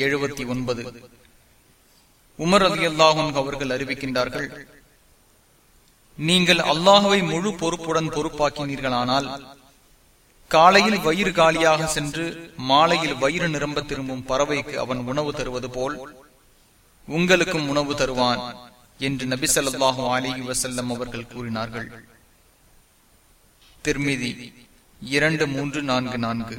எழுபத்தி ஒன்பது. உமர் அலி அல்லாஹும் அவர்கள் அறிவிக்கின்றார்கள் நீங்கள் அல்லாஹுவை முழு பொறுப்புடன் பொறுப்பாக்கினீர்களானால் காலையில் வயிறு காலியாக சென்று மாலையில் வயிறு நிரம்ப திரும்பும் பறவைக்கு அவன் உணவு தருவது போல் உங்களுக்கும் உணவு தருவான் என்று நபி ஸல்லல்லாஹு வசல்லம் அவர்கள் கூறினார்கள். திருமிதி இரண்டு மூன்று நான்கு நான்கு.